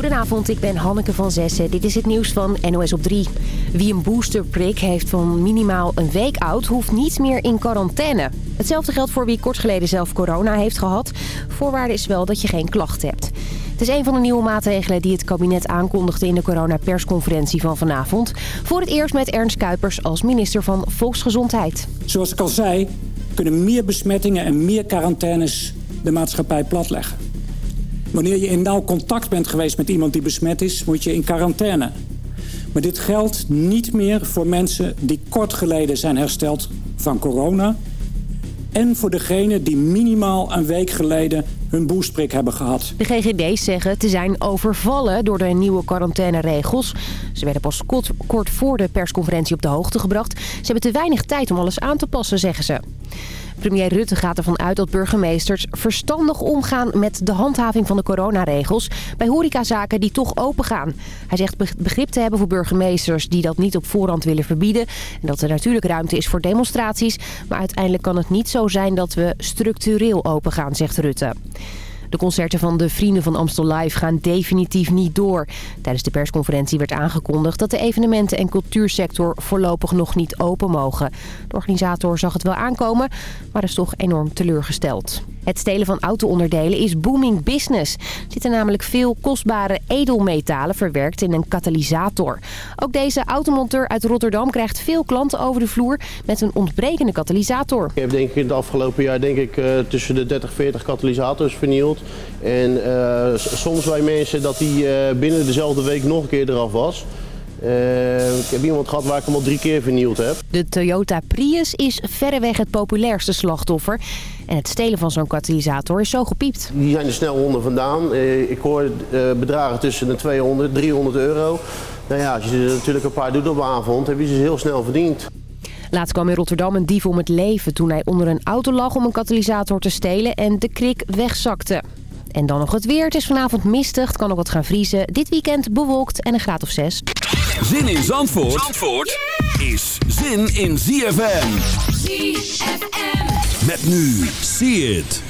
Goedenavond, ik ben Hanneke van Zessen. Dit is het nieuws van NOS op 3. Wie een boosterprik heeft van minimaal een week oud... hoeft niet meer in quarantaine. Hetzelfde geldt voor wie kort geleden zelf corona heeft gehad. Voorwaarde is wel dat je geen klacht hebt. Het is een van de nieuwe maatregelen die het kabinet aankondigde... in de coronapersconferentie van vanavond. Voor het eerst met Ernst Kuipers als minister van Volksgezondheid. Zoals ik al zei, kunnen meer besmettingen en meer quarantaines de maatschappij platleggen. Wanneer je in nauw contact bent geweest met iemand die besmet is, moet je in quarantaine. Maar dit geldt niet meer voor mensen die kort geleden zijn hersteld van corona... en voor degenen die minimaal een week geleden hun boostprik hebben gehad. De GGD's zeggen te zijn overvallen door de nieuwe quarantaineregels. Ze werden pas kort, kort voor de persconferentie op de hoogte gebracht. Ze hebben te weinig tijd om alles aan te passen, zeggen ze. Premier Rutte gaat ervan uit dat burgemeesters verstandig omgaan met de handhaving van de coronaregels bij horecazaken die toch open gaan. Hij zegt begrip te hebben voor burgemeesters die dat niet op voorhand willen verbieden. En dat er natuurlijk ruimte is voor demonstraties. Maar uiteindelijk kan het niet zo zijn dat we structureel open gaan, zegt Rutte. De concerten van de Vrienden van Amstel Live gaan definitief niet door. Tijdens de persconferentie werd aangekondigd dat de evenementen- en cultuursector voorlopig nog niet open mogen. De organisator zag het wel aankomen, maar is toch enorm teleurgesteld. Het stelen van auto-onderdelen is booming business. Er zitten namelijk veel kostbare edelmetalen verwerkt in een katalysator. Ook deze automonteur uit Rotterdam krijgt veel klanten over de vloer met een ontbrekende katalysator. Ik heb denk ik in het afgelopen jaar denk ik, uh, tussen de 30 40 katalysators vernield. En uh, soms bij mensen dat die uh, binnen dezelfde week nog een keer eraf was. Uh, ik heb iemand gehad waar ik hem al drie keer vernield heb. De Toyota Prius is verreweg het populairste slachtoffer. En het stelen van zo'n katalysator is zo gepiept. Die zijn er snel onder vandaan. Ik hoor bedragen tussen de 200 300 euro. Nou ja, als je er natuurlijk een paar doet op een avond, heb je ze heel snel verdiend. Laatst kwam in Rotterdam een dief om het leven toen hij onder een auto lag om een katalysator te stelen en de krik wegzakte. En dan nog het weer. Het is vanavond mistig. Het kan ook wat gaan vriezen. Dit weekend bewolkt en een graad of 6. Zin in Zandvoort, Zandvoort is zin in ZFM. ZFM. Met nu. See it.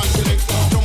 one.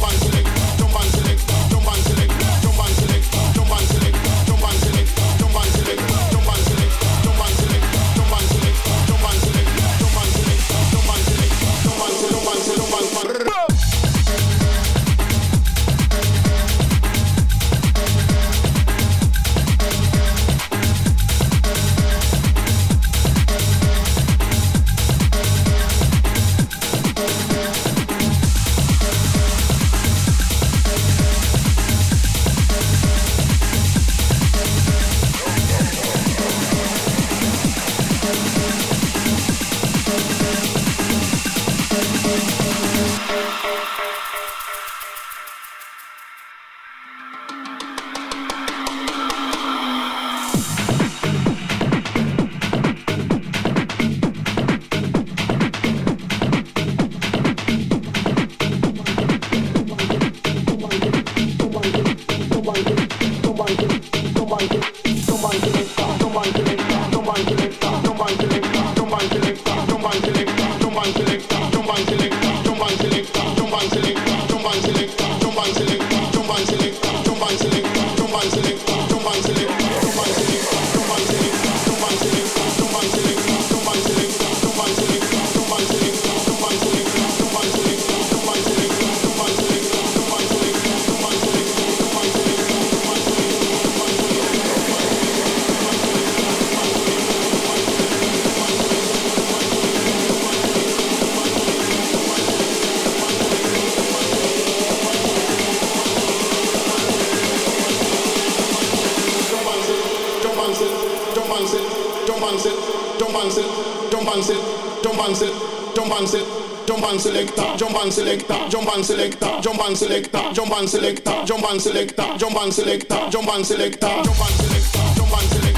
it, don't bounce it, don't bounce it, don't bounce it, don't bounce it, don't bounce it. Jump and selector, jump and selector, jump and selector, jump and selector, jump and selector, jump and selector, jump and selector, jump and selector, jump and selector, jump and selector.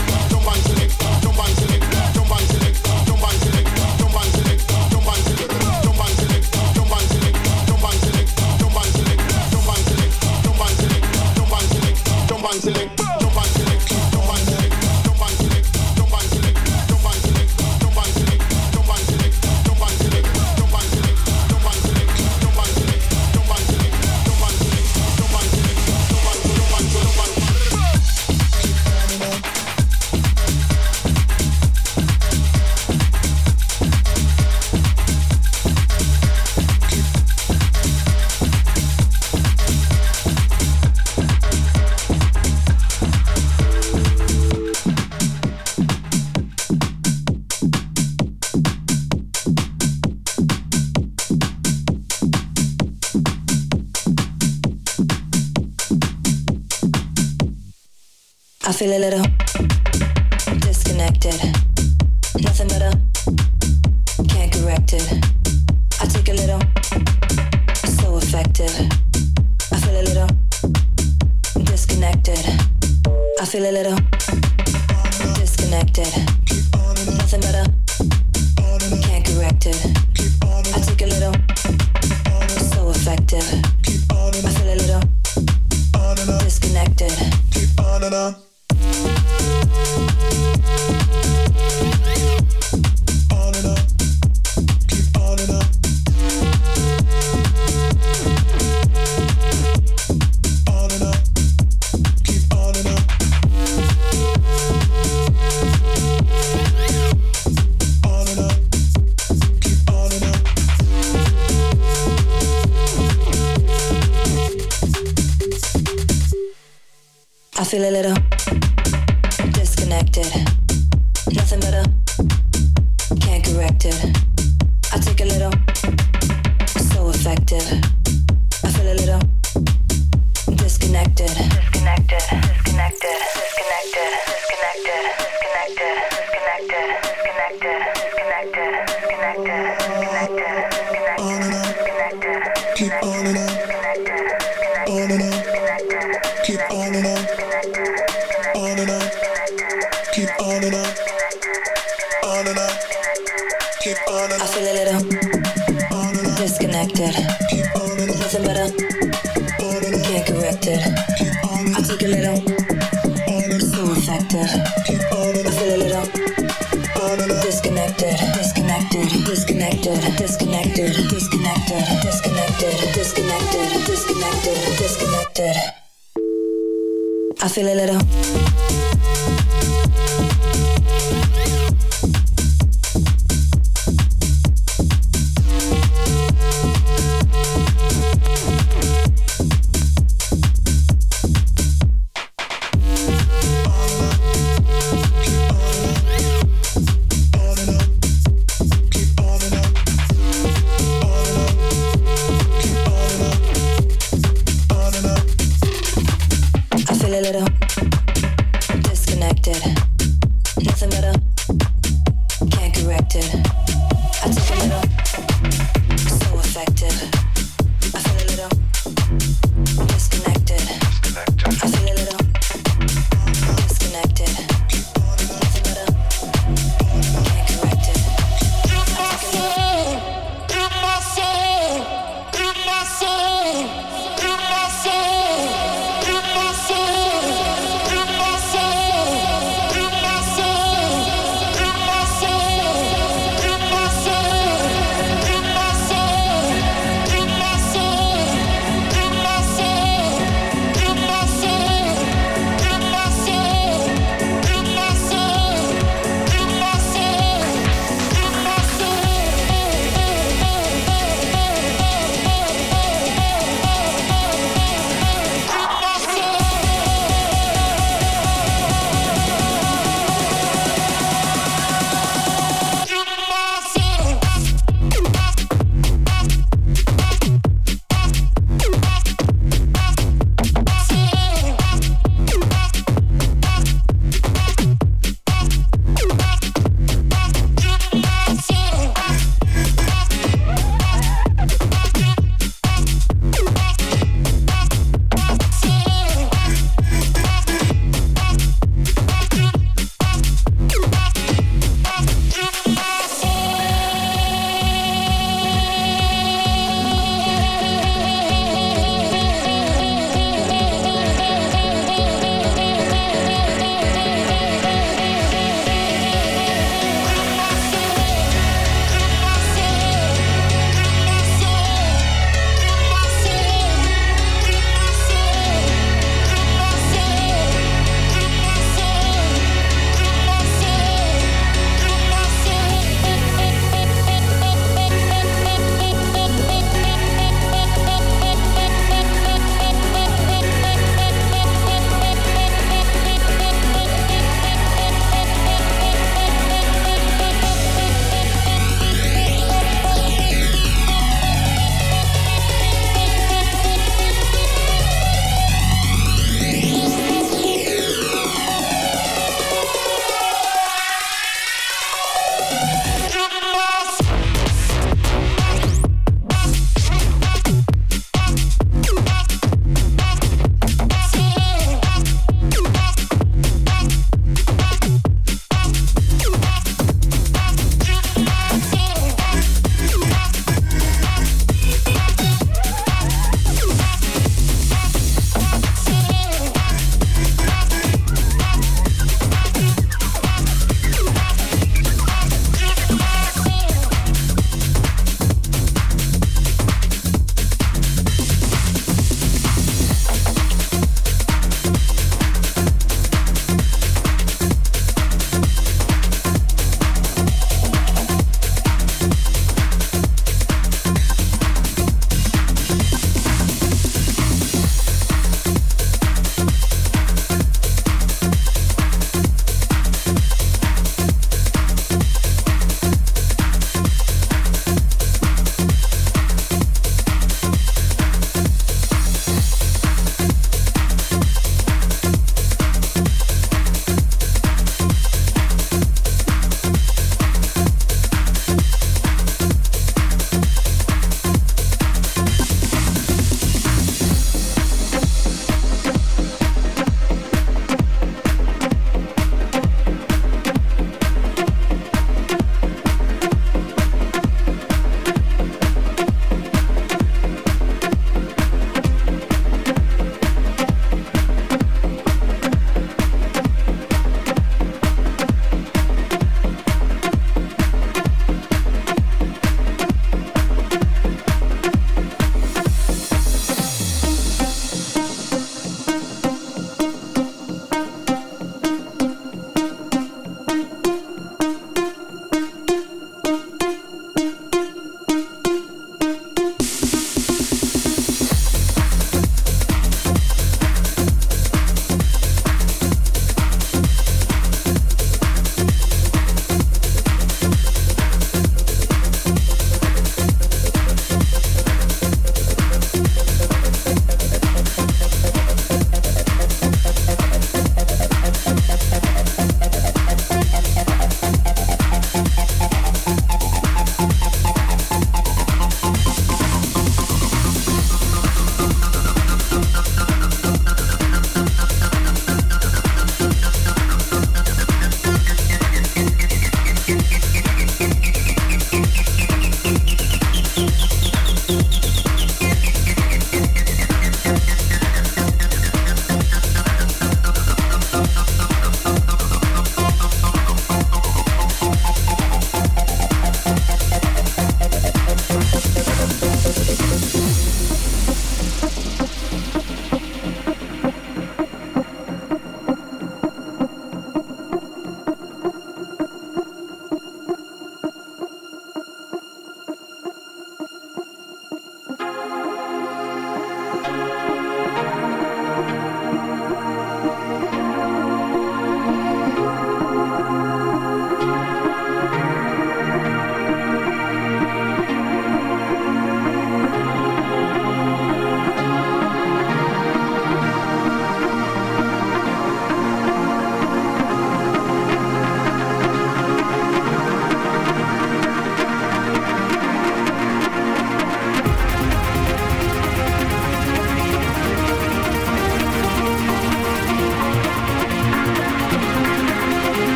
feel a little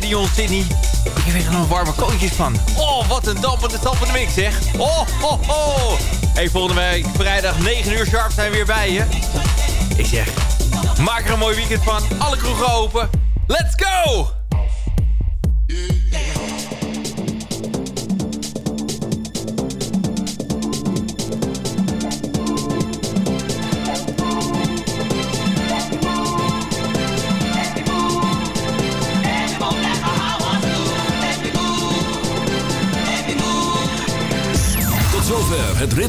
DJ Dion Sydney. Ik heb er nog warme koontjes van. Oh, wat een dampende, dampende mix, zeg. Oh, ho, ho. Hey, volgende week vrijdag 9 uur sharp zijn we weer bij je. Ik zeg, maak er een mooi weekend van. Alle kroegen open. Let's go!